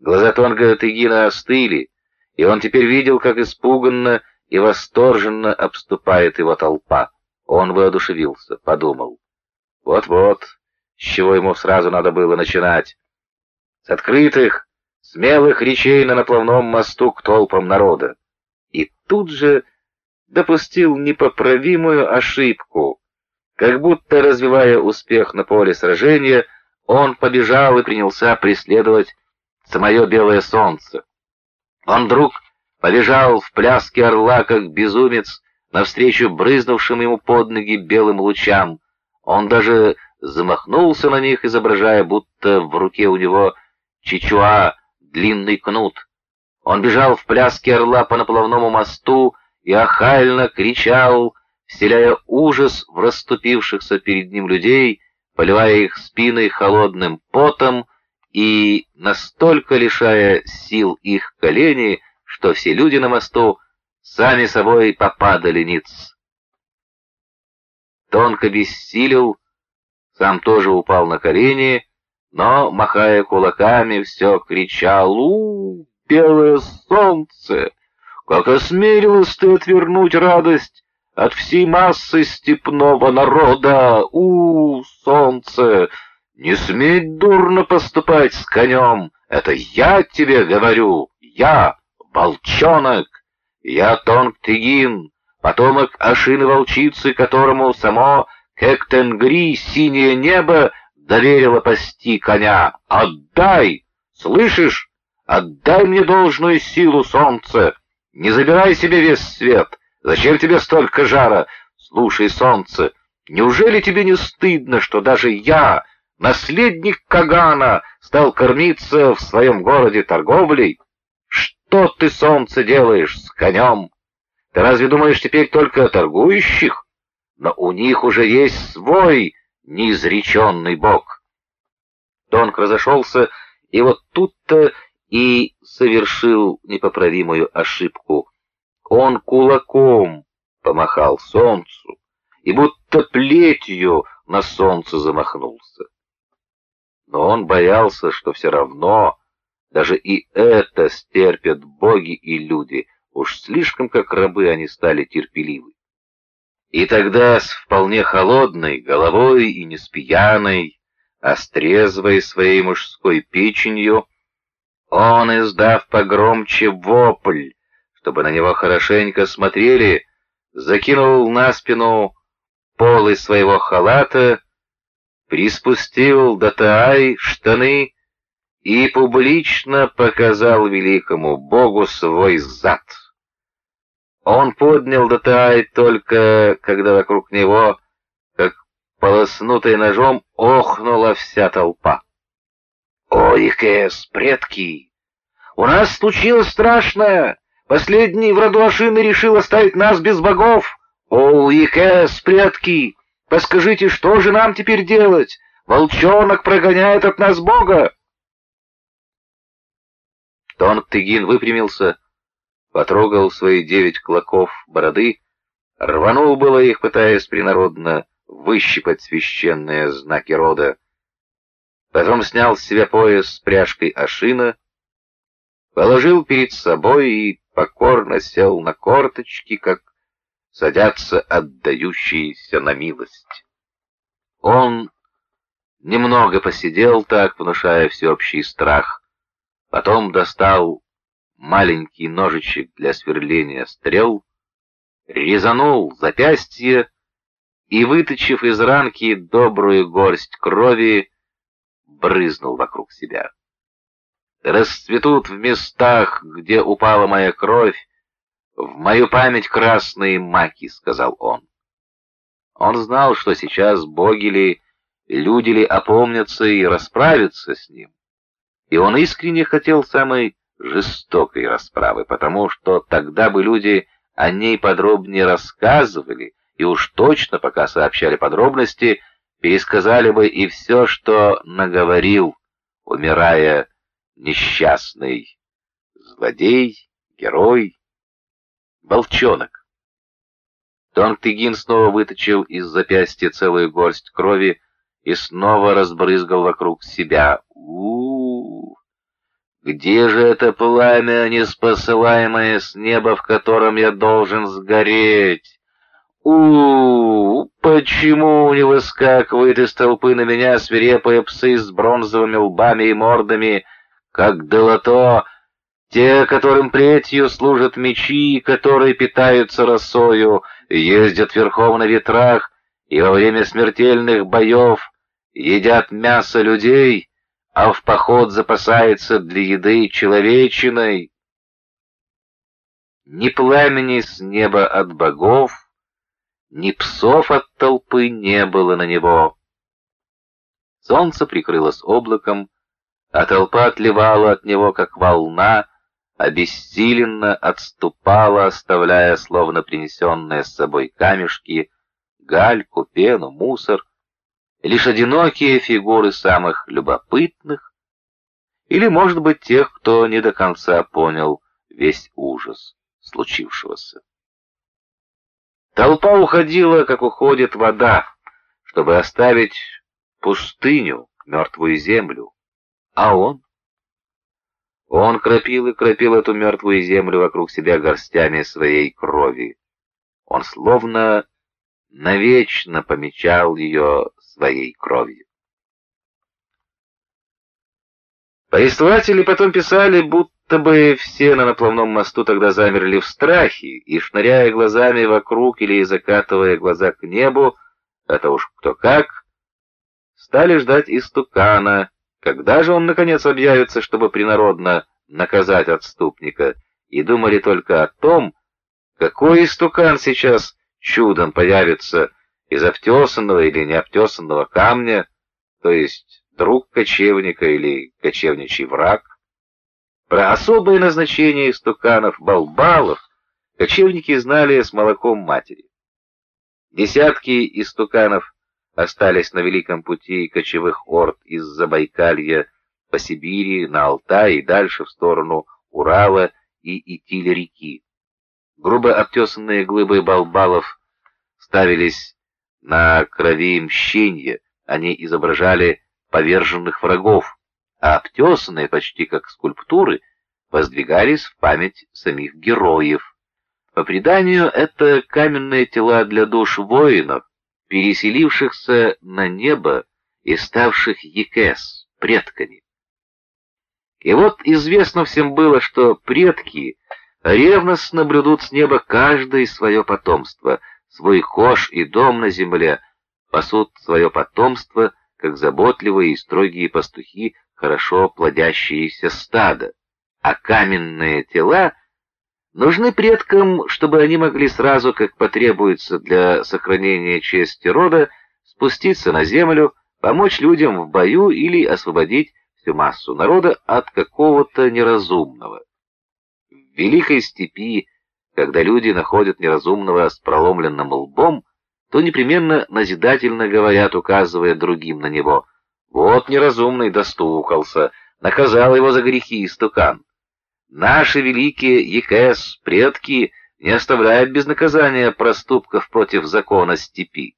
Глаза Тонга Тыгина остыли, и он теперь видел, как испуганно и восторженно обступает его толпа. Он воодушевился, подумал. Вот-вот, с чего ему сразу надо было начинать. С открытых, смелых речей на наплавном мосту к толпам народа. И тут же допустил непоправимую ошибку. Как будто развивая успех на поле сражения, он побежал и принялся преследовать самое белое солнце. Он вдруг побежал в пляске орла, как безумец, навстречу брызнувшим ему под ноги белым лучам. Он даже замахнулся на них, изображая, будто в руке у него чичуа, длинный кнут. Он бежал в пляске орла по наплавному мосту и охально кричал, вселяя ужас в расступившихся перед ним людей, поливая их спины холодным потом и настолько лишая сил их колени, что все люди на мосту сами собой попадали ниц. Тонко бессилил, сам тоже упал на колени, но, махая кулаками, все кричал «У, белое солнце! Как осмелилась ты отвернуть радость от всей массы степного народа! У, солнце! Не сметь дурно поступать с конем! Это я тебе говорю! Я, волчонок! Я Тонг-Тигин, потомок Ашины-волчицы, которому само Кектенгри, синее небо, доверила пасти коня. Отдай! Слышишь? Отдай мне должную силу, солнце! Не забирай себе весь свет! Зачем тебе столько жара? Слушай, солнце, неужели тебе не стыдно, что даже я, наследник Кагана, стал кормиться в своем городе торговлей? Что ты, солнце, делаешь с конем? Ты разве думаешь теперь только о торгующих? Но у них уже есть свой неизреченный бог. Тонк разошелся, и вот тут-то и совершил непоправимую ошибку. Он кулаком помахал солнцу и будто плетью на солнце замахнулся. Но он боялся, что все равно даже и это стерпят боги и люди, уж слишком как рабы они стали терпеливы. И тогда с вполне холодной головой и не с а с своей мужской печенью, он, издав погромче вопль, чтобы на него хорошенько смотрели, закинул на спину полы своего халата, приспустил до таай штаны и публично показал великому богу свой зад. Он поднял Датаай только, когда вокруг него, как полоснутый ножом, охнула вся толпа. «Ой, Кэс, предки! У нас случилось страшное! Последний в роду Ашины решил оставить нас без богов! О, Кэс, предки! Подскажите, что же нам теперь делать? Волчонок прогоняет от нас бога!» Тонг Тыгин выпрямился, потрогал свои девять клоков бороды, рванул было их, пытаясь принародно выщипать священные знаки рода. Потом снял с себя пояс с пряжкой ашина, положил перед собой и покорно сел на корточки, как садятся отдающиеся на милость. Он немного посидел так, внушая всеобщий страх, потом достал маленький ножичек для сверления стрел, резанул запястье и, выточив из ранки добрую горсть крови, брызнул вокруг себя. «Расцветут в местах, где упала моя кровь, в мою память красные маки», — сказал он. Он знал, что сейчас боги ли, люди ли опомнятся и расправятся с ним, и он искренне хотел самой жестокой расправы, потому что тогда бы люди о ней подробнее рассказывали, и уж точно, пока сообщали подробности, пересказали бы и все, что наговорил, умирая несчастный злодей, герой, волчонок. Тонг Тыгин снова выточил из запястья целую горсть крови и снова разбрызгал вокруг себя. -у Где же это пламя, неспосылаемое с неба, в котором я должен сгореть? у, -у, почему не выскакивают из толпы на меня свирепые псы с бронзовыми лбами и мордами, как долото, те, которым плетью служат мечи, которые питаются росою, ездят верхом на ветрах и во время смертельных боев едят мясо людей, а в поход запасается для еды человечиной. Ни пламени с неба от богов, ни псов от толпы не было на него. Солнце прикрылось облаком, а толпа отливала от него, как волна, обессиленно отступала, оставляя словно принесенные с собой камешки, гальку, пену, мусор, лишь одинокие фигуры самых любопытных, или, может быть, тех, кто не до конца понял весь ужас случившегося. Толпа уходила, как уходит вода, чтобы оставить пустыню, мертвую землю. А он? Он кропил и кропил эту мертвую землю вокруг себя горстями своей крови. Он словно навечно помечал ее своей кровью. Повествователи потом писали, будто бы все на наплавном мосту тогда замерли в страхе и, шныряя глазами вокруг или закатывая глаза к небу, это уж кто как, стали ждать истукана, когда же он, наконец, объявится, чтобы принародно наказать отступника, и думали только о том, какой истукан сейчас чудом появится из обтесанного или необтесанного камня, то есть друг кочевника или кочевничий враг. Про особое назначение истуканов балбалов кочевники знали с молоком матери. Десятки истуканов остались на великом пути кочевых орд из Забайкалья по Сибири, на Алтай и дальше в сторону Урала и Итиль-реки. Грубо обтесанные глыбы балбалов ставились на крови мщенья, они изображали поверженных врагов, а обтесанные почти как скульптуры воздвигались в память самих героев. По преданию, это каменные тела для душ воинов, переселившихся на небо и ставших Екес, предками. И вот известно всем было, что предки ревностно блюдут с неба каждое свое потомство, свой кош и дом на земле, пасут свое потомство — как заботливые и строгие пастухи хорошо плодящиеся стада, а каменные тела нужны предкам, чтобы они могли сразу, как потребуется для сохранения чести рода, спуститься на землю, помочь людям в бою или освободить всю массу народа от какого-то неразумного. В Великой Степи, когда люди находят неразумного с проломленным лбом, то непременно назидательно говорят, указывая другим на него. Вот неразумный достукался, наказал его за грехи истукан. Наши великие ЕКС, предки, не оставляют без наказания проступков против закона степи.